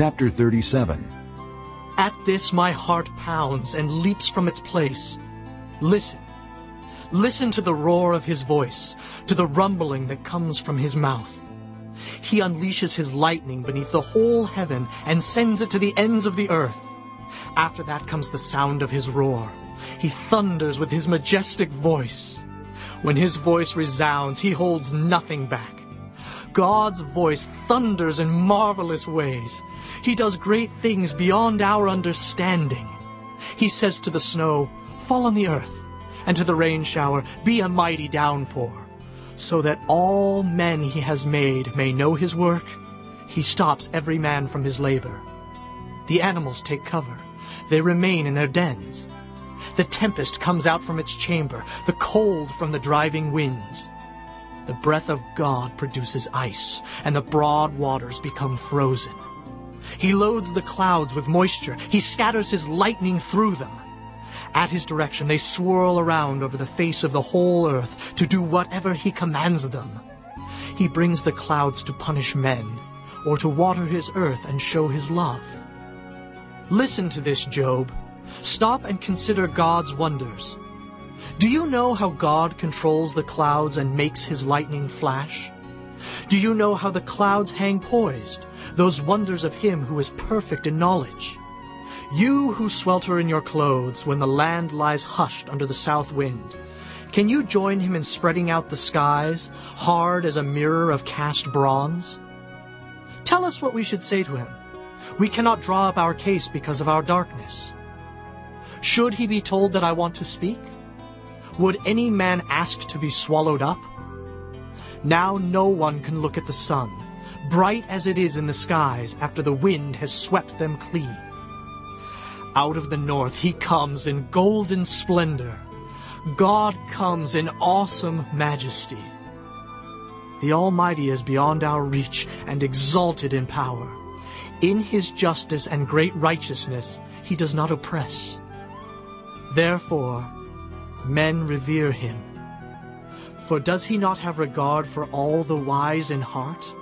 Chapter 37 At this my heart pounds and leaps from its place. Listen. Listen to the roar of his voice, to the rumbling that comes from his mouth. He unleashes his lightning beneath the whole heaven and sends it to the ends of the earth. After that comes the sound of his roar. He thunders with his majestic voice. When his voice resounds, he holds nothing back. God's voice thunders in marvelous ways. He does great things beyond our understanding. He says to the snow, Fall on the earth, and to the rain shower, Be a mighty downpour, so that all men he has made may know his work. He stops every man from his labor. The animals take cover. They remain in their dens. The tempest comes out from its chamber, the cold from the driving winds. The breath of God produces ice, and the broad waters become frozen. He loads the clouds with moisture. He scatters his lightning through them. At his direction they swirl around over the face of the whole earth to do whatever he commands them. He brings the clouds to punish men, or to water his earth and show his love. Listen to this, Job. Stop and consider God's wonders. Do you know how God controls the clouds and makes his lightning flash? Do you know how the clouds hang poised, those wonders of him who is perfect in knowledge? You who swelter in your clothes when the land lies hushed under the south wind, can you join him in spreading out the skies, hard as a mirror of cast bronze? Tell us what we should say to him. We cannot draw up our case because of our darkness. Should he be told that I want to speak? Would any man ask to be swallowed up? Now no one can look at the sun, bright as it is in the skies after the wind has swept them clean. Out of the north he comes in golden splendor. God comes in awesome majesty. The Almighty is beyond our reach and exalted in power. In his justice and great righteousness he does not oppress. Therefore, men revere him. For does he not have regard for all the wise in heart?